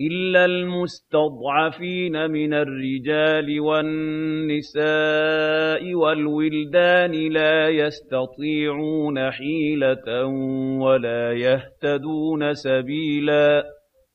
إِلَّا الْمُسْتَضْعَفِينَ مِنَ الرِّجَالِ وَالنِّسَاءِ وَالْوِلْدَانِ لَا يَسْتَطِيعُونَ حِيلَةً وَلَا يَهْتَدُونَ سَبِيلًا